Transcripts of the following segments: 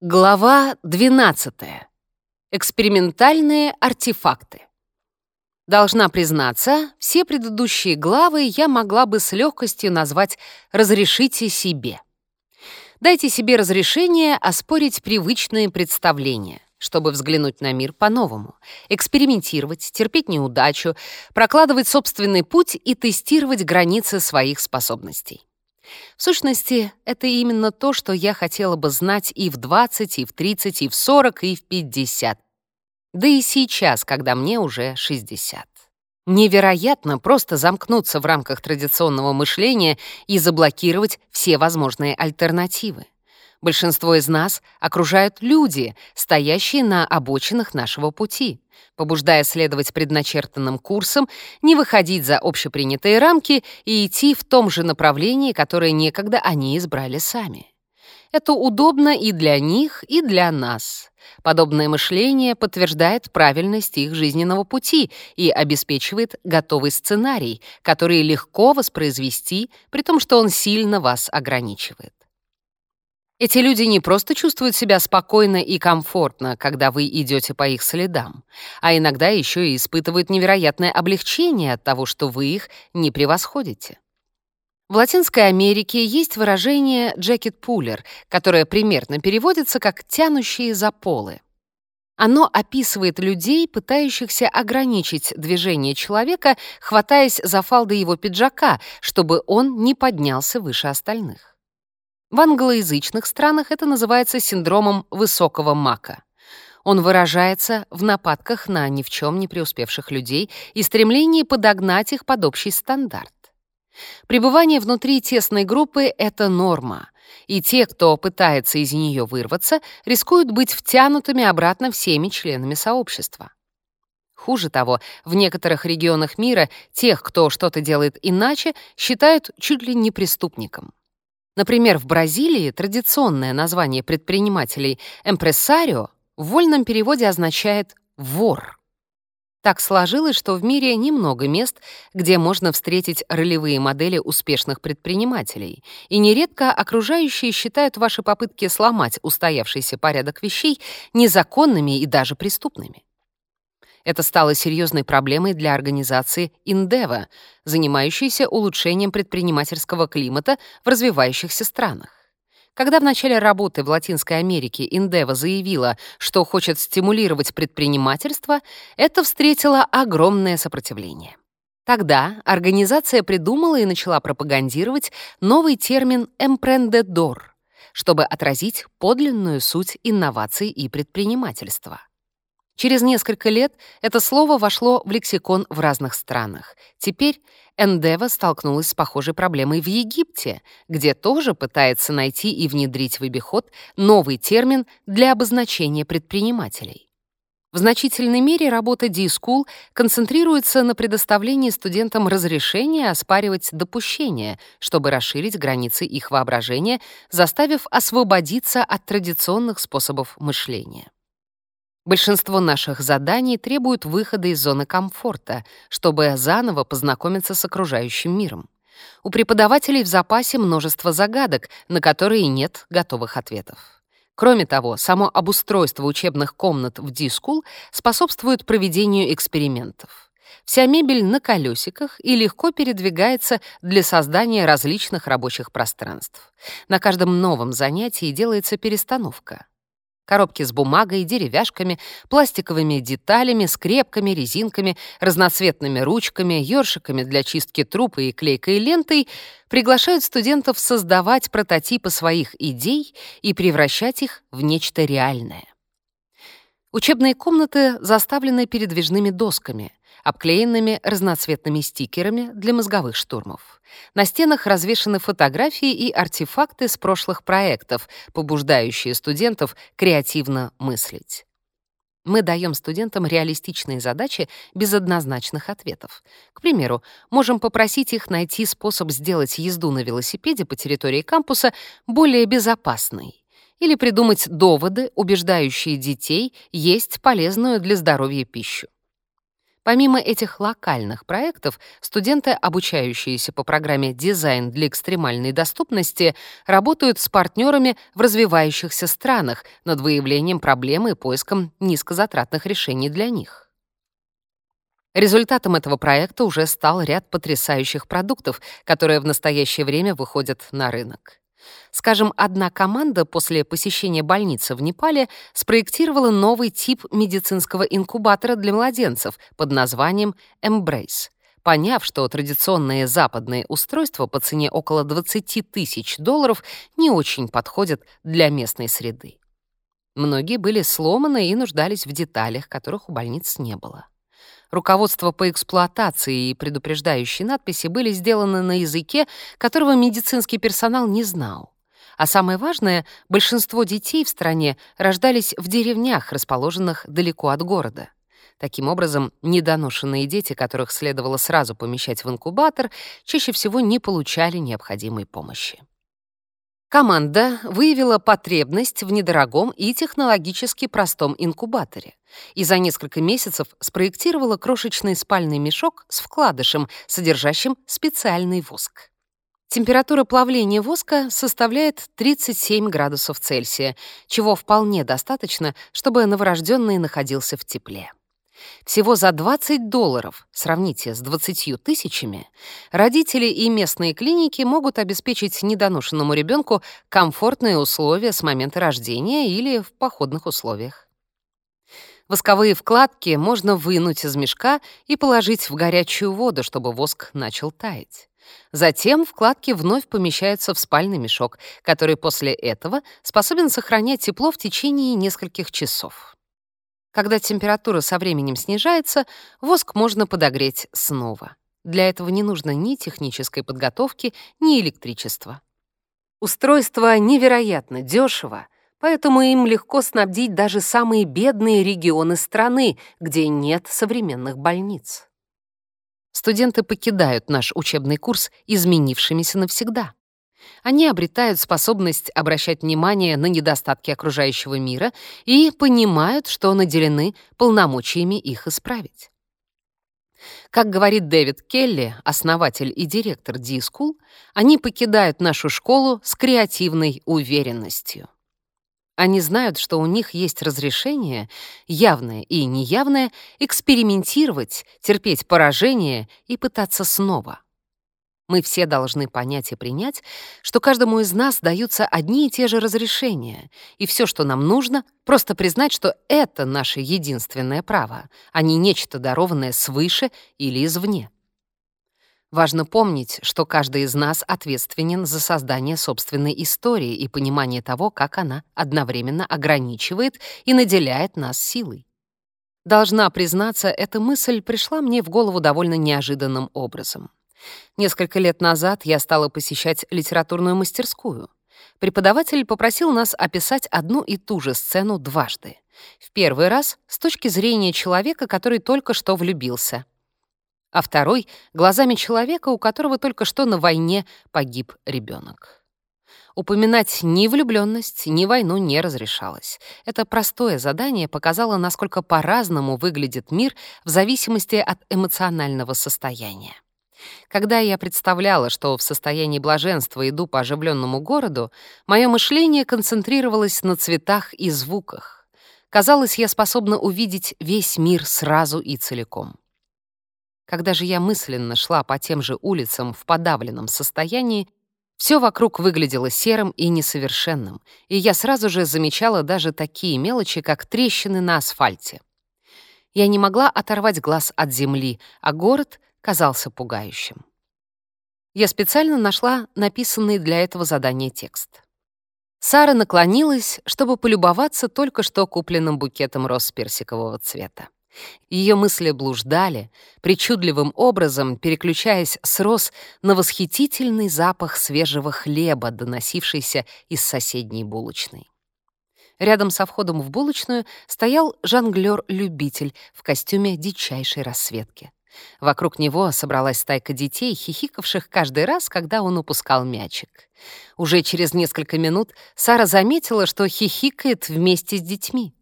Глава 12. Экспериментальные артефакты. Должна признаться, все предыдущие главы я могла бы с легкостью назвать «разрешите себе». Дайте себе разрешение оспорить привычные представления, чтобы взглянуть на мир по-новому, экспериментировать, терпеть неудачу, прокладывать собственный путь и тестировать границы своих способностей. В сущности, это именно то, что я хотела бы знать и в 20, и в 30, и в 40, и в 50. Да и сейчас, когда мне уже 60. Невероятно просто замкнуться в рамках традиционного мышления и заблокировать все возможные альтернативы. Большинство из нас окружают люди, стоящие на обочинах нашего пути, побуждая следовать предначертанным курсам, не выходить за общепринятые рамки и идти в том же направлении, которое некогда они избрали сами. Это удобно и для них, и для нас. Подобное мышление подтверждает правильность их жизненного пути и обеспечивает готовый сценарий, который легко воспроизвести, при том, что он сильно вас ограничивает. Эти люди не просто чувствуют себя спокойно и комфортно, когда вы идете по их следам, а иногда еще и испытывают невероятное облегчение от того, что вы их не превосходите. В Латинской Америке есть выражение «джекет-пулер», которое примерно переводится как «тянущие за полы». Оно описывает людей, пытающихся ограничить движение человека, хватаясь за фалды его пиджака, чтобы он не поднялся выше остальных. В англоязычных странах это называется синдромом высокого мака. Он выражается в нападках на ни в чем не преуспевших людей и стремлении подогнать их под общий стандарт. Пребывание внутри тесной группы — это норма, и те, кто пытается из нее вырваться, рискуют быть втянутыми обратно всеми членами сообщества. Хуже того, в некоторых регионах мира тех, кто что-то делает иначе, считают чуть ли не преступником. Например, в Бразилии традиционное название предпринимателей «эмпрессарио» в вольном переводе означает «вор». Так сложилось, что в мире немного мест, где можно встретить ролевые модели успешных предпринимателей, и нередко окружающие считают ваши попытки сломать устоявшийся порядок вещей незаконными и даже преступными. Это стало серьезной проблемой для организации Индева, занимающейся улучшением предпринимательского климата в развивающихся странах. Когда в начале работы в Латинской Америке Индева заявила, что хочет стимулировать предпринимательство, это встретило огромное сопротивление. Тогда организация придумала и начала пропагандировать новый термин «эмпрендедор», чтобы отразить подлинную суть инноваций и предпринимательства. Через несколько лет это слово вошло в лексикон в разных странах. Теперь Эндева столкнулась с похожей проблемой в Египте, где тоже пытается найти и внедрить в обиход новый термин для обозначения предпринимателей. В значительной мере работа D-School концентрируется на предоставлении студентам разрешения оспаривать допущения, чтобы расширить границы их воображения, заставив освободиться от традиционных способов мышления. Большинство наших заданий требуют выхода из зоны комфорта, чтобы заново познакомиться с окружающим миром. У преподавателей в запасе множество загадок, на которые нет готовых ответов. Кроме того, само обустройство учебных комнат в Дискул способствует проведению экспериментов. Вся мебель на колесиках и легко передвигается для создания различных рабочих пространств. На каждом новом занятии делается перестановка. Коробки с бумагой, деревяшками, пластиковыми деталями, скрепками, резинками, разноцветными ручками, ёршиками для чистки труб и клейкой лентой приглашают студентов создавать прототипы своих идей и превращать их в нечто реальное. Учебные комнаты заставлены передвижными досками — обклеенными разноцветными стикерами для мозговых штурмов. На стенах развешаны фотографии и артефакты с прошлых проектов, побуждающие студентов креативно мыслить. Мы даем студентам реалистичные задачи без однозначных ответов. К примеру, можем попросить их найти способ сделать езду на велосипеде по территории кампуса более безопасной или придумать доводы, убеждающие детей есть полезную для здоровья пищу. Помимо этих локальных проектов, студенты, обучающиеся по программе «Дизайн для экстремальной доступности», работают с партнерами в развивающихся странах над выявлением проблем и поиском низкозатратных решений для них. Результатом этого проекта уже стал ряд потрясающих продуктов, которые в настоящее время выходят на рынок. Скажем, одна команда после посещения больницы в Непале спроектировала новый тип медицинского инкубатора для младенцев под названием «Embrace». Поняв, что традиционные западные устройства по цене около 20 тысяч долларов не очень подходят для местной среды. Многие были сломаны и нуждались в деталях, которых у больниц не было руководство по эксплуатации и предупреждающие надписи были сделаны на языке, которого медицинский персонал не знал. А самое важное, большинство детей в стране рождались в деревнях, расположенных далеко от города. Таким образом, недоношенные дети, которых следовало сразу помещать в инкубатор, чаще всего не получали необходимой помощи. Команда выявила потребность в недорогом и технологически простом инкубаторе и за несколько месяцев спроектировала крошечный спальный мешок с вкладышем, содержащим специальный воск. Температура плавления воска составляет 37 градусов Цельсия, чего вполне достаточно, чтобы новорожденный находился в тепле. Всего за 20 долларов, сравните с 20 тысячами, родители и местные клиники могут обеспечить недоношенному ребенку комфортные условия с момента рождения или в походных условиях. Восковые вкладки можно вынуть из мешка и положить в горячую воду, чтобы воск начал таять. Затем вкладки вновь помещаются в спальный мешок, который после этого способен сохранять тепло в течение нескольких часов. Когда температура со временем снижается, воск можно подогреть снова. Для этого не нужно ни технической подготовки, ни электричества. Устройство невероятно дешево, поэтому им легко снабдить даже самые бедные регионы страны, где нет современных больниц. Студенты покидают наш учебный курс изменившимися навсегда — они обретают способность обращать внимание на недостатки окружающего мира и понимают, что наделены полномочиями их исправить. Как говорит Дэвид Келли, основатель и директор D-School, они покидают нашу школу с креативной уверенностью. Они знают, что у них есть разрешение, явное и неявное, экспериментировать, терпеть поражение и пытаться снова — мы все должны понять и принять, что каждому из нас даются одни и те же разрешения, и все, что нам нужно, просто признать, что это наше единственное право, а не нечто дарованное свыше или извне. Важно помнить, что каждый из нас ответственен за создание собственной истории и понимание того, как она одновременно ограничивает и наделяет нас силой. Должна признаться, эта мысль пришла мне в голову довольно неожиданным образом. Несколько лет назад я стала посещать литературную мастерскую. Преподаватель попросил нас описать одну и ту же сцену дважды. В первый раз — с точки зрения человека, который только что влюбился. А второй — глазами человека, у которого только что на войне погиб ребенок. Упоминать ни влюблённость, ни войну не разрешалось. Это простое задание показало, насколько по-разному выглядит мир в зависимости от эмоционального состояния. Когда я представляла, что в состоянии блаженства иду по оживленному городу, мое мышление концентрировалось на цветах и звуках. Казалось, я способна увидеть весь мир сразу и целиком. Когда же я мысленно шла по тем же улицам в подавленном состоянии, все вокруг выглядело серым и несовершенным, и я сразу же замечала даже такие мелочи, как трещины на асфальте. Я не могла оторвать глаз от земли, а город казался пугающим. Я специально нашла написанный для этого задания текст. Сара наклонилась, чтобы полюбоваться только что купленным букетом роз персикового цвета. Ее мысли блуждали, причудливым образом переключаясь с роз на восхитительный запах свежего хлеба, доносившийся из соседней булочной. Рядом со входом в булочную стоял жонглер-любитель в костюме дичайшей расцветки. Вокруг него собралась стайка детей, хихикавших каждый раз, когда он упускал мячик. Уже через несколько минут Сара заметила, что хихикает вместе с детьми.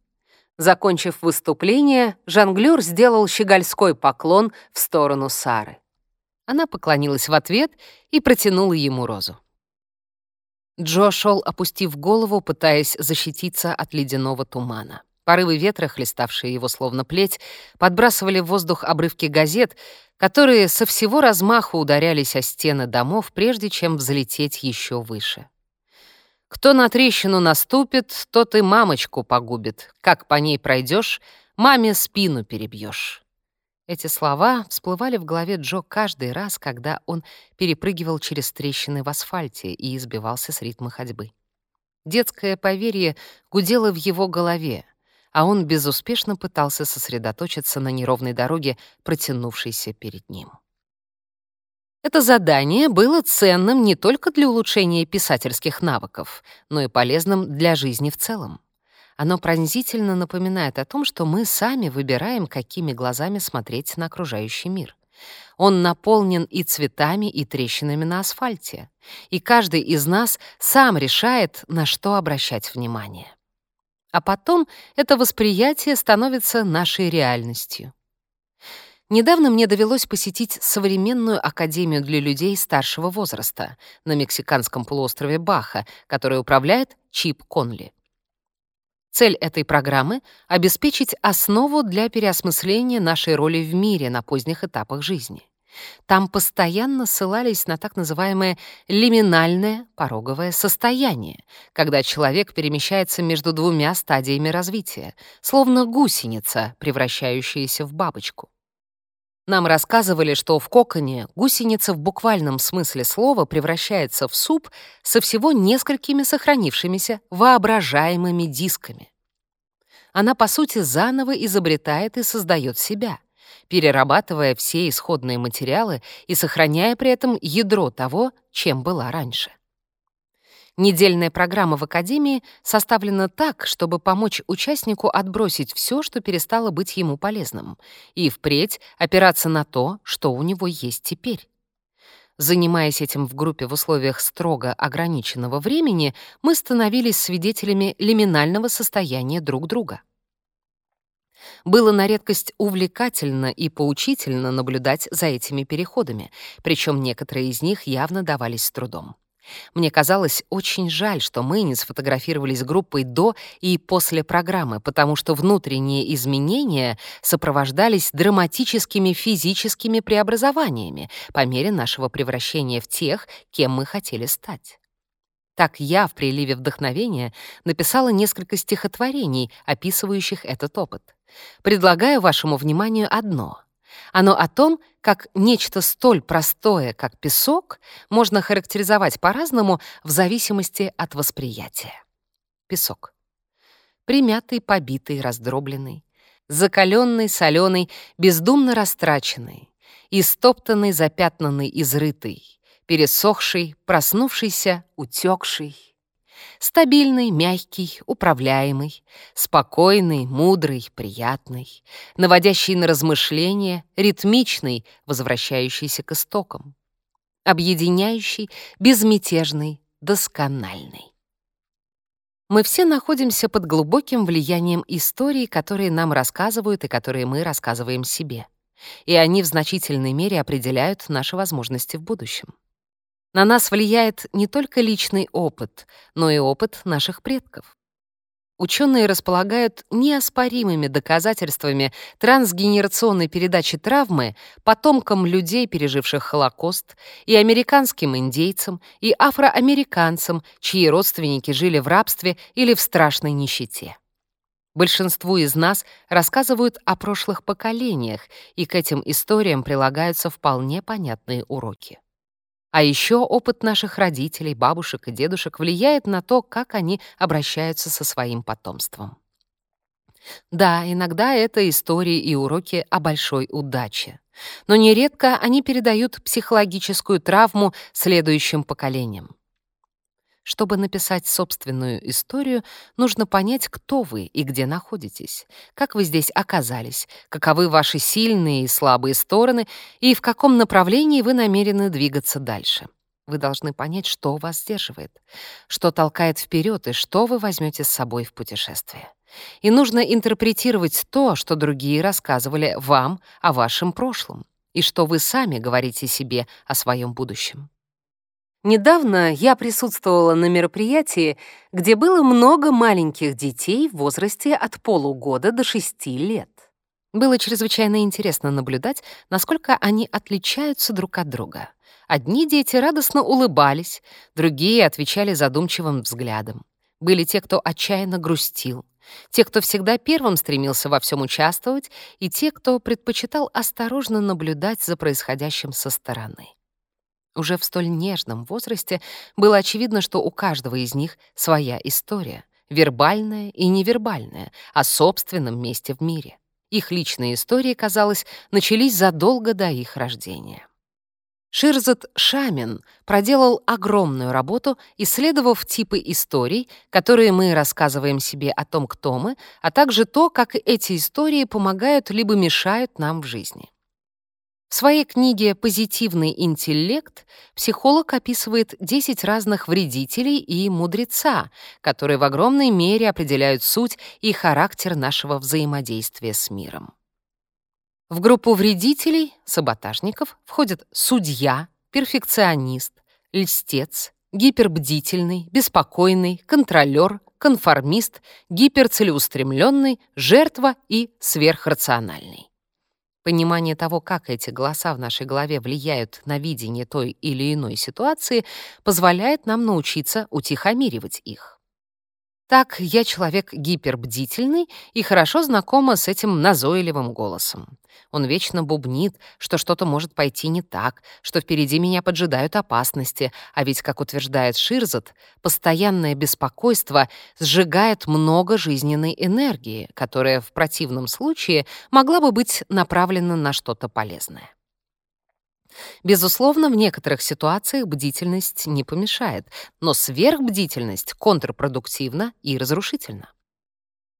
Закончив выступление, жонглёр сделал щегольской поклон в сторону Сары. Она поклонилась в ответ и протянула ему розу. Джо шел, опустив голову, пытаясь защититься от ледяного тумана. Порывы ветра, хлеставшие его словно плеть, подбрасывали в воздух обрывки газет, которые со всего размаха ударялись о стены домов, прежде чем взлететь еще выше. Кто на трещину наступит, тот и мамочку погубит. Как по ней пройдешь, маме спину перебьешь. Эти слова всплывали в голове Джо каждый раз, когда он перепрыгивал через трещины в асфальте и избивался с ритма ходьбы. Детское поверье гудело в его голове а он безуспешно пытался сосредоточиться на неровной дороге, протянувшейся перед ним. Это задание было ценным не только для улучшения писательских навыков, но и полезным для жизни в целом. Оно пронзительно напоминает о том, что мы сами выбираем, какими глазами смотреть на окружающий мир. Он наполнен и цветами, и трещинами на асфальте. И каждый из нас сам решает, на что обращать внимание. А потом это восприятие становится нашей реальностью. Недавно мне довелось посетить современную академию для людей старшего возраста на мексиканском полуострове Баха, которой управляет Чип Конли. Цель этой программы — обеспечить основу для переосмысления нашей роли в мире на поздних этапах жизни. Там постоянно ссылались на так называемое лиминальное пороговое состояние, когда человек перемещается между двумя стадиями развития, словно гусеница, превращающаяся в бабочку. Нам рассказывали, что в коконе гусеница в буквальном смысле слова превращается в суп со всего несколькими сохранившимися воображаемыми дисками. Она, по сути, заново изобретает и создает себя — перерабатывая все исходные материалы и сохраняя при этом ядро того, чем была раньше. Недельная программа в Академии составлена так, чтобы помочь участнику отбросить все, что перестало быть ему полезным, и впредь опираться на то, что у него есть теперь. Занимаясь этим в группе в условиях строго ограниченного времени, мы становились свидетелями лиминального состояния друг друга. Было на редкость увлекательно и поучительно наблюдать за этими переходами, причем некоторые из них явно давались с трудом. Мне казалось очень жаль, что мы не сфотографировались группой до и после программы, потому что внутренние изменения сопровождались драматическими физическими преобразованиями по мере нашего превращения в тех, кем мы хотели стать. Так я в приливе вдохновения написала несколько стихотворений, описывающих этот опыт. Предлагаю вашему вниманию одно. Оно о том, как нечто столь простое, как песок, можно характеризовать по-разному в зависимости от восприятия. Песок. Примятый, побитый, раздробленный. Закаленный, соленый, бездумно растраченный. Истоптанный, запятнанный, изрытый. Пересохший, проснувшийся, утекший. Стабильный, мягкий, управляемый, спокойный, мудрый, приятный, наводящий на размышления, ритмичный, возвращающийся к истокам, объединяющий, безмятежный, доскональный. Мы все находимся под глубоким влиянием истории, которые нам рассказывают и которые мы рассказываем себе. И они в значительной мере определяют наши возможности в будущем. На нас влияет не только личный опыт, но и опыт наших предков. Ученые располагают неоспоримыми доказательствами трансгенерационной передачи травмы потомкам людей, переживших Холокост, и американским индейцам, и афроамериканцам, чьи родственники жили в рабстве или в страшной нищете. Большинству из нас рассказывают о прошлых поколениях, и к этим историям прилагаются вполне понятные уроки. А еще опыт наших родителей, бабушек и дедушек влияет на то, как они обращаются со своим потомством. Да, иногда это истории и уроки о большой удаче. Но нередко они передают психологическую травму следующим поколениям. Чтобы написать собственную историю, нужно понять, кто вы и где находитесь, как вы здесь оказались, каковы ваши сильные и слабые стороны и в каком направлении вы намерены двигаться дальше. Вы должны понять, что вас сдерживает, что толкает вперед и что вы возьмете с собой в путешествие. И нужно интерпретировать то, что другие рассказывали вам о вашем прошлом и что вы сами говорите себе о своем будущем. Недавно я присутствовала на мероприятии, где было много маленьких детей в возрасте от полугода до шести лет. Было чрезвычайно интересно наблюдать, насколько они отличаются друг от друга. Одни дети радостно улыбались, другие отвечали задумчивым взглядом. Были те, кто отчаянно грустил, те, кто всегда первым стремился во всем участвовать, и те, кто предпочитал осторожно наблюдать за происходящим со стороны. Уже в столь нежном возрасте было очевидно, что у каждого из них своя история, вербальная и невербальная, о собственном месте в мире. Их личные истории, казалось, начались задолго до их рождения. Ширзат Шамин проделал огромную работу, исследовав типы историй, которые мы рассказываем себе о том, кто мы, а также то, как эти истории помогают либо мешают нам в жизни. В своей книге «Позитивный интеллект» психолог описывает 10 разных вредителей и мудреца, которые в огромной мере определяют суть и характер нашего взаимодействия с миром. В группу вредителей, саботажников, входят судья, перфекционист, льстец, гипербдительный, беспокойный, контролер, конформист, гиперцелеустремленный, жертва и сверхрациональный. Понимание того, как эти голоса в нашей голове влияют на видение той или иной ситуации, позволяет нам научиться утихомиривать их. Так, я человек гипербдительный и хорошо знакома с этим назойливым голосом. Он вечно бубнит, что что-то может пойти не так, что впереди меня поджидают опасности, а ведь, как утверждает Ширзат, постоянное беспокойство сжигает много жизненной энергии, которая в противном случае могла бы быть направлена на что-то полезное. Безусловно, в некоторых ситуациях бдительность не помешает, но сверхбдительность контрпродуктивна и разрушительна.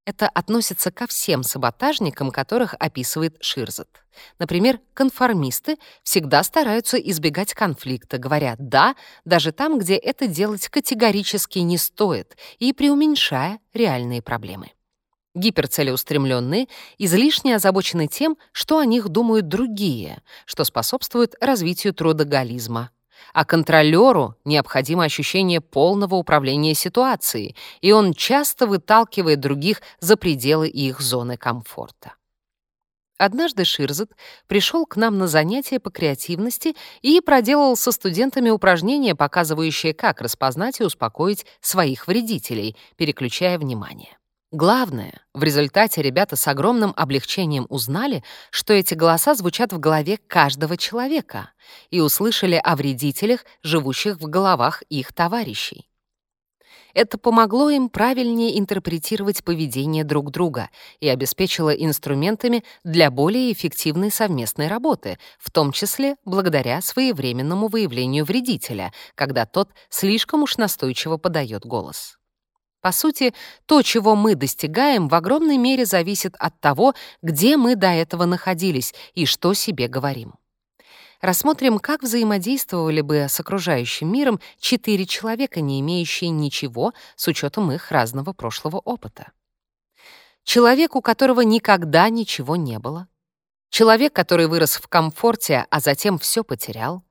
Это относится ко всем саботажникам, которых описывает Ширзат. Например, конформисты всегда стараются избегать конфликта, говоря «да» даже там, где это делать категорически не стоит и преуменьшая реальные проблемы гиперцелеустремленные, излишне озабочены тем, что о них думают другие, что способствует развитию трудоголизма. А контролеру необходимо ощущение полного управления ситуацией, и он часто выталкивает других за пределы их зоны комфорта. Однажды Ширзет пришел к нам на занятие по креативности и проделал со студентами упражнения, показывающие, как распознать и успокоить своих вредителей, переключая внимание. Главное, в результате ребята с огромным облегчением узнали, что эти голоса звучат в голове каждого человека и услышали о вредителях, живущих в головах их товарищей. Это помогло им правильнее интерпретировать поведение друг друга и обеспечило инструментами для более эффективной совместной работы, в том числе благодаря своевременному выявлению вредителя, когда тот слишком уж настойчиво подает голос. По сути, то, чего мы достигаем, в огромной мере зависит от того, где мы до этого находились и что себе говорим. Рассмотрим, как взаимодействовали бы с окружающим миром четыре человека, не имеющие ничего с учетом их разного прошлого опыта. Человек, у которого никогда ничего не было. Человек, который вырос в комфорте, а затем все потерял.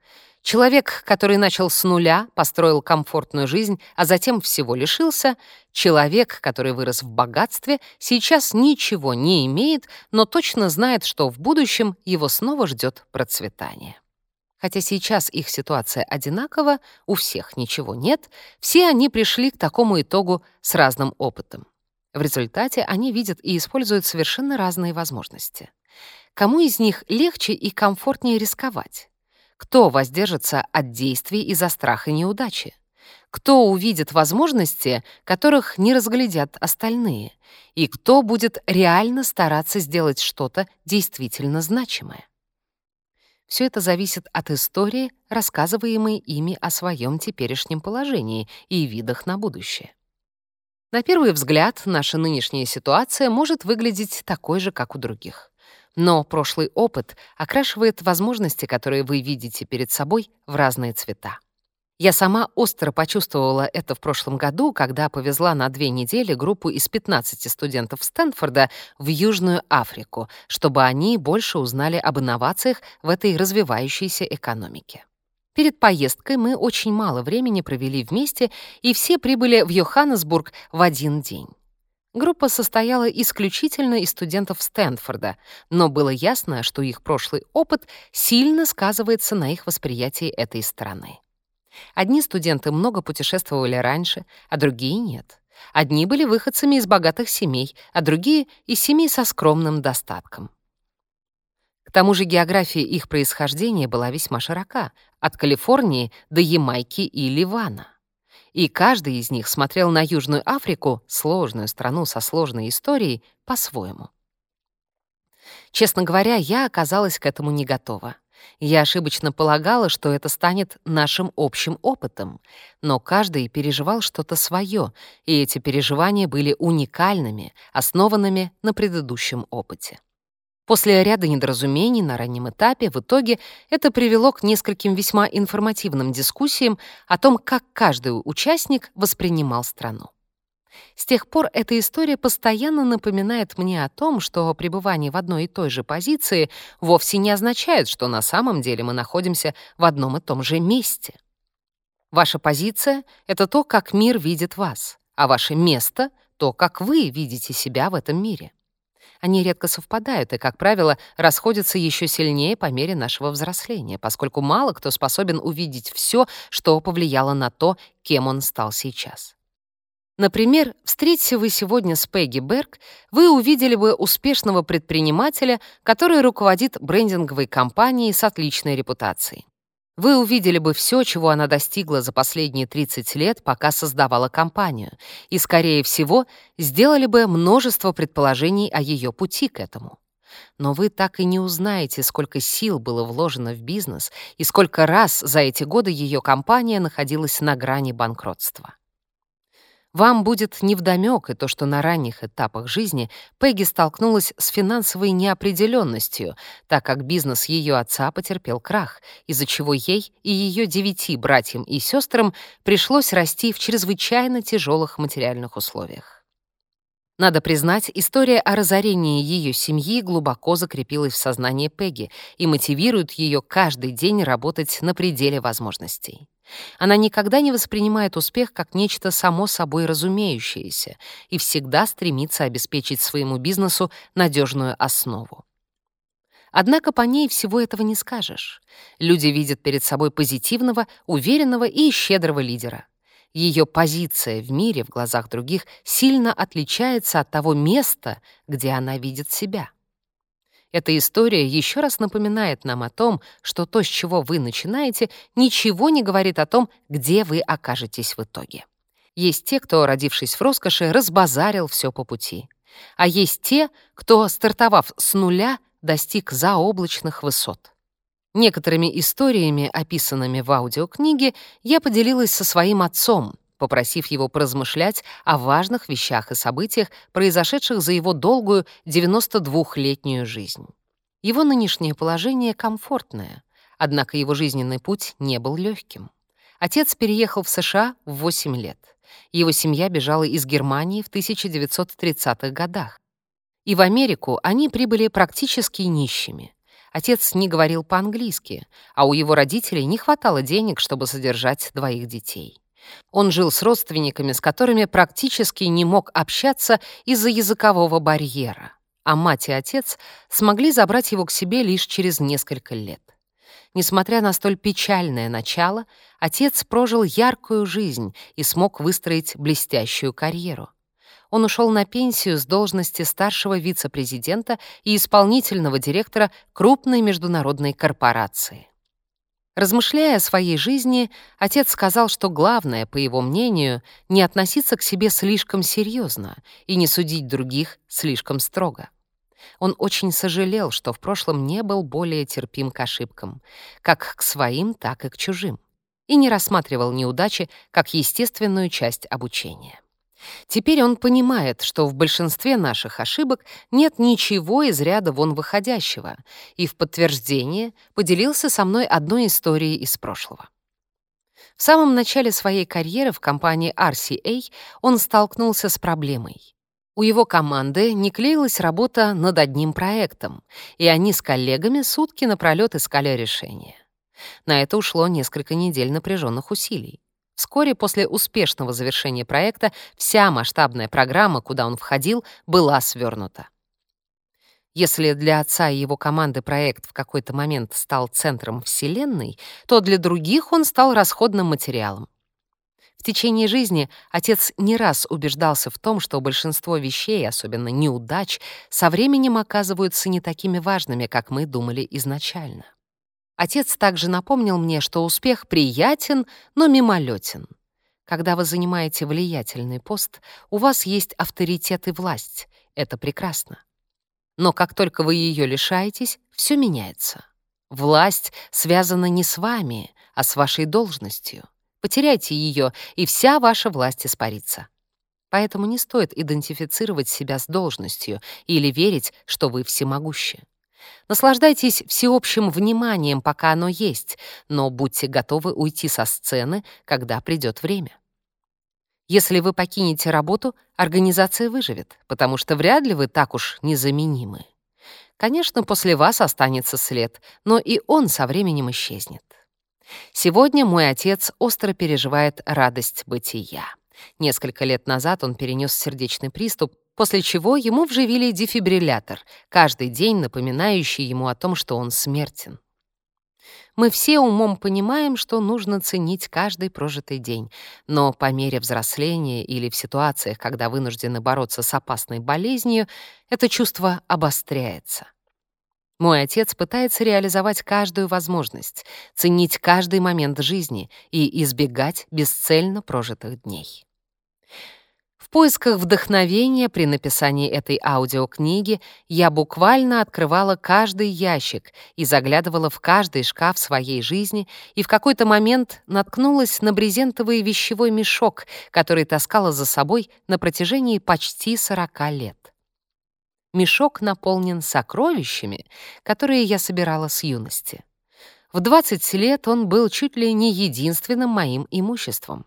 Человек, который начал с нуля, построил комфортную жизнь, а затем всего лишился, человек, который вырос в богатстве, сейчас ничего не имеет, но точно знает, что в будущем его снова ждет процветание. Хотя сейчас их ситуация одинакова, у всех ничего нет, все они пришли к такому итогу с разным опытом. В результате они видят и используют совершенно разные возможности. Кому из них легче и комфортнее рисковать? Кто воздержится от действий из-за страха неудачи? Кто увидит возможности, которых не разглядят остальные? И кто будет реально стараться сделать что-то действительно значимое? Все это зависит от истории, рассказываемой ими о своем теперешнем положении и видах на будущее. На первый взгляд, наша нынешняя ситуация может выглядеть такой же, как у других. Но прошлый опыт окрашивает возможности, которые вы видите перед собой, в разные цвета. Я сама остро почувствовала это в прошлом году, когда повезла на две недели группу из 15 студентов Стэнфорда в Южную Африку, чтобы они больше узнали об инновациях в этой развивающейся экономике. Перед поездкой мы очень мало времени провели вместе, и все прибыли в Йоханнесбург в один день. Группа состояла исключительно из студентов Стэнфорда, но было ясно, что их прошлый опыт сильно сказывается на их восприятии этой страны. Одни студенты много путешествовали раньше, а другие — нет. Одни были выходцами из богатых семей, а другие — из семей со скромным достатком. К тому же география их происхождения была весьма широка, от Калифорнии до Ямайки и Ливана и каждый из них смотрел на Южную Африку, сложную страну со сложной историей, по-своему. Честно говоря, я оказалась к этому не готова. Я ошибочно полагала, что это станет нашим общим опытом, но каждый переживал что-то свое, и эти переживания были уникальными, основанными на предыдущем опыте. После ряда недоразумений на раннем этапе в итоге это привело к нескольким весьма информативным дискуссиям о том, как каждый участник воспринимал страну. С тех пор эта история постоянно напоминает мне о том, что пребывание в одной и той же позиции вовсе не означает, что на самом деле мы находимся в одном и том же месте. Ваша позиция — это то, как мир видит вас, а ваше место — то, как вы видите себя в этом мире. Они редко совпадают и, как правило, расходятся еще сильнее по мере нашего взросления, поскольку мало кто способен увидеть все, что повлияло на то, кем он стал сейчас. Например, встреться вы сегодня с Пегги Берг, вы увидели бы успешного предпринимателя, который руководит брендинговой компанией с отличной репутацией. Вы увидели бы все, чего она достигла за последние 30 лет, пока создавала компанию, и, скорее всего, сделали бы множество предположений о ее пути к этому. Но вы так и не узнаете, сколько сил было вложено в бизнес и сколько раз за эти годы ее компания находилась на грани банкротства. Вам будет невдомёк и то, что на ранних этапах жизни Пегги столкнулась с финансовой неопределенностью, так как бизнес её отца потерпел крах, из-за чего ей и её девяти братьям и сестрам пришлось расти в чрезвычайно тяжелых материальных условиях. Надо признать, история о разорении ее семьи глубоко закрепилась в сознании Пегги и мотивирует ее каждый день работать на пределе возможностей. Она никогда не воспринимает успех как нечто само собой разумеющееся и всегда стремится обеспечить своему бизнесу надежную основу. Однако по ней всего этого не скажешь. Люди видят перед собой позитивного, уверенного и щедрого лидера — ее позиция в мире в глазах других сильно отличается от того места, где она видит себя. Эта история еще раз напоминает нам о том, что то, с чего вы начинаете, ничего не говорит о том, где вы окажетесь в итоге. Есть те, кто, родившись в роскоши, разбазарил все по пути. А есть те, кто, стартовав с нуля, достиг заоблачных высот. Некоторыми историями, описанными в аудиокниге, я поделилась со своим отцом, попросив его поразмышлять о важных вещах и событиях, произошедших за его долгую 92-летнюю жизнь. Его нынешнее положение комфортное, однако его жизненный путь не был легким. Отец переехал в США в 8 лет. Его семья бежала из Германии в 1930-х годах. И в Америку они прибыли практически нищими. Отец не говорил по-английски, а у его родителей не хватало денег, чтобы содержать двоих детей. Он жил с родственниками, с которыми практически не мог общаться из-за языкового барьера, а мать и отец смогли забрать его к себе лишь через несколько лет. Несмотря на столь печальное начало, отец прожил яркую жизнь и смог выстроить блестящую карьеру он ушел на пенсию с должности старшего вице-президента и исполнительного директора крупной международной корпорации. Размышляя о своей жизни, отец сказал, что главное, по его мнению, не относиться к себе слишком серьезно и не судить других слишком строго. Он очень сожалел, что в прошлом не был более терпим к ошибкам, как к своим, так и к чужим, и не рассматривал неудачи как естественную часть обучения. Теперь он понимает, что в большинстве наших ошибок нет ничего из ряда вон выходящего, и в подтверждение поделился со мной одной историей из прошлого. В самом начале своей карьеры в компании RCA он столкнулся с проблемой. У его команды не клеилась работа над одним проектом, и они с коллегами сутки напролёт искали решение. На это ушло несколько недель напряженных усилий. Вскоре после успешного завершения проекта вся масштабная программа, куда он входил, была свернута. Если для отца и его команды проект в какой-то момент стал центром Вселенной, то для других он стал расходным материалом. В течение жизни отец не раз убеждался в том, что большинство вещей, особенно неудач, со временем оказываются не такими важными, как мы думали изначально. Отец также напомнил мне, что успех приятен, но мимолетен. Когда вы занимаете влиятельный пост, у вас есть авторитет и власть. Это прекрасно. Но как только вы ее лишаетесь, все меняется. Власть связана не с вами, а с вашей должностью. Потеряйте ее, и вся ваша власть испарится. Поэтому не стоит идентифицировать себя с должностью или верить, что вы всемогущи. Наслаждайтесь всеобщим вниманием, пока оно есть, но будьте готовы уйти со сцены, когда придет время. Если вы покинете работу, организация выживет, потому что вряд ли вы так уж незаменимы. Конечно, после вас останется след, но и он со временем исчезнет. Сегодня мой отец остро переживает радость бытия. Несколько лет назад он перенес сердечный приступ, после чего ему вживили дефибриллятор, каждый день напоминающий ему о том, что он смертен. Мы все умом понимаем, что нужно ценить каждый прожитый день, но по мере взросления или в ситуациях, когда вынуждены бороться с опасной болезнью, это чувство обостряется. Мой отец пытается реализовать каждую возможность, ценить каждый момент жизни и избегать бесцельно прожитых дней. В поисках вдохновения при написании этой аудиокниги я буквально открывала каждый ящик и заглядывала в каждый шкаф своей жизни и в какой-то момент наткнулась на брезентовый вещевой мешок, который таскала за собой на протяжении почти 40 лет. Мешок наполнен сокровищами, которые я собирала с юности. В 20 лет он был чуть ли не единственным моим имуществом.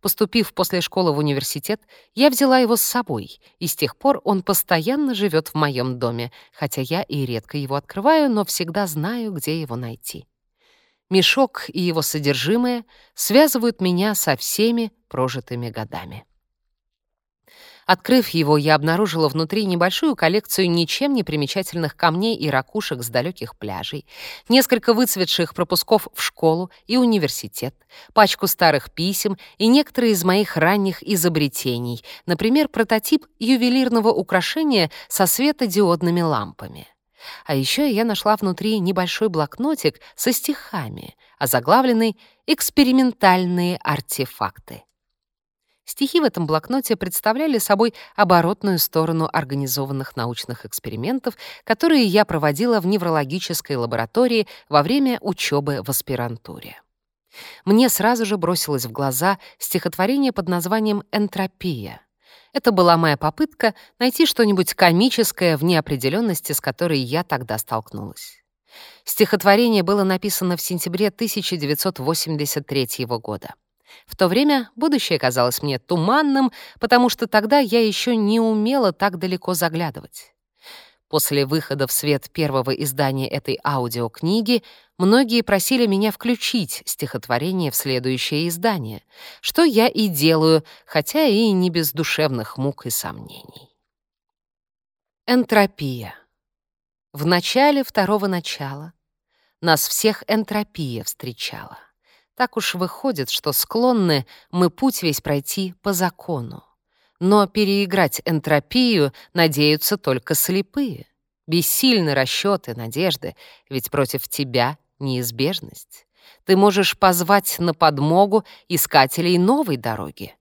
Поступив после школы в университет, я взяла его с собой, и с тех пор он постоянно живет в моем доме, хотя я и редко его открываю, но всегда знаю, где его найти. Мешок и его содержимое связывают меня со всеми прожитыми годами. Открыв его, я обнаружила внутри небольшую коллекцию ничем не примечательных камней и ракушек с далеких пляжей, несколько выцветших пропусков в школу и университет, пачку старых писем и некоторые из моих ранних изобретений, например, прототип ювелирного украшения со светодиодными лампами. А еще я нашла внутри небольшой блокнотик со стихами, озаглавленный «Экспериментальные артефакты». Стихи в этом блокноте представляли собой оборотную сторону организованных научных экспериментов, которые я проводила в неврологической лаборатории во время учебы в аспирантуре. Мне сразу же бросилось в глаза стихотворение под названием «Энтропия». Это была моя попытка найти что-нибудь комическое в неопределенности, с которой я тогда столкнулась. Стихотворение было написано в сентябре 1983 года. В то время будущее казалось мне туманным, потому что тогда я еще не умела так далеко заглядывать. После выхода в свет первого издания этой аудиокниги многие просили меня включить стихотворение в следующее издание, что я и делаю, хотя и не без душевных мук и сомнений. Энтропия. В начале второго начала нас всех энтропия встречала. Так уж выходит, что склонны мы путь весь пройти по закону. Но переиграть энтропию надеются только слепые. Бессильны расчеты, надежды, ведь против тебя неизбежность. Ты можешь позвать на подмогу искателей новой дороги.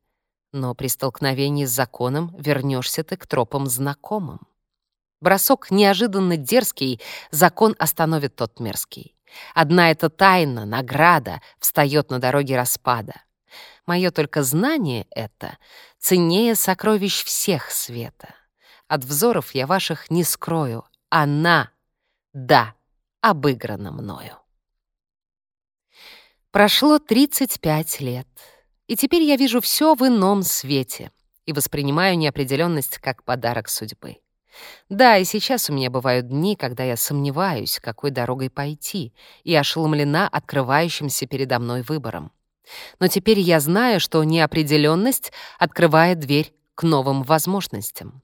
Но при столкновении с законом вернешься ты к тропам знакомым. Бросок неожиданно дерзкий, закон остановит тот мерзкий. Одна эта тайна, награда, встает на дороге распада. Мое только знание это ценнее сокровищ всех света. От взоров я ваших не скрою. Она, да, обыграна мною. Прошло 35 лет, и теперь я вижу все в ином свете и воспринимаю неопределенность как подарок судьбы. Да, и сейчас у меня бывают дни, когда я сомневаюсь, какой дорогой пойти, и ошеломлена открывающимся передо мной выбором. Но теперь я знаю, что неопределенность открывает дверь к новым возможностям.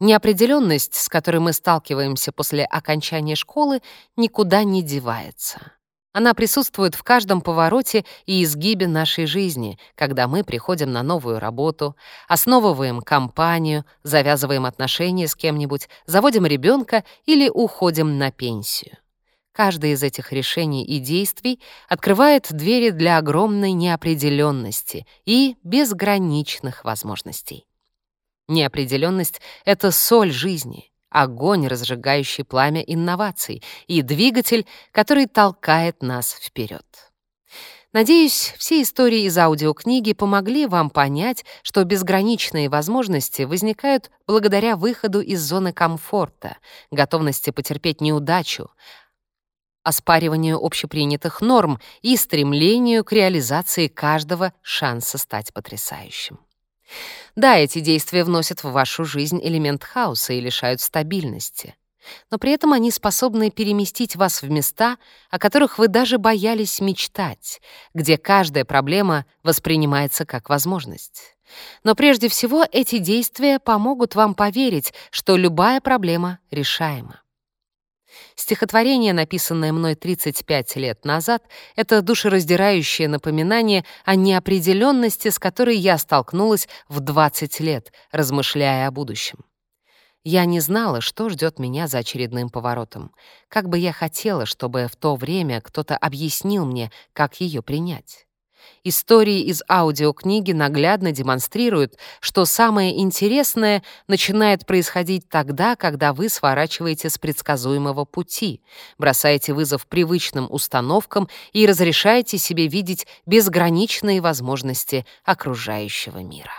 Неопределенность, с которой мы сталкиваемся после окончания школы, никуда не девается. Она присутствует в каждом повороте и изгибе нашей жизни, когда мы приходим на новую работу, основываем компанию, завязываем отношения с кем-нибудь, заводим ребенка или уходим на пенсию. Каждое из этих решений и действий открывает двери для огромной неопределенности и безграничных возможностей. Неопределенность — это соль жизни огонь, разжигающий пламя инноваций, и двигатель, который толкает нас вперед. Надеюсь, все истории из аудиокниги помогли вам понять, что безграничные возможности возникают благодаря выходу из зоны комфорта, готовности потерпеть неудачу, оспариванию общепринятых норм и стремлению к реализации каждого шанса стать потрясающим. Да, эти действия вносят в вашу жизнь элемент хаоса и лишают стабильности. Но при этом они способны переместить вас в места, о которых вы даже боялись мечтать, где каждая проблема воспринимается как возможность. Но прежде всего эти действия помогут вам поверить, что любая проблема решаема. Стихотворение, написанное мной 35 лет назад, это душераздирающее напоминание о неопределенности, с которой я столкнулась в 20 лет, размышляя о будущем. Я не знала, что ждет меня за очередным поворотом. Как бы я хотела, чтобы в то время кто-то объяснил мне, как ее принять. Истории из аудиокниги наглядно демонстрируют, что самое интересное начинает происходить тогда, когда вы сворачиваете с предсказуемого пути, бросаете вызов привычным установкам и разрешаете себе видеть безграничные возможности окружающего мира.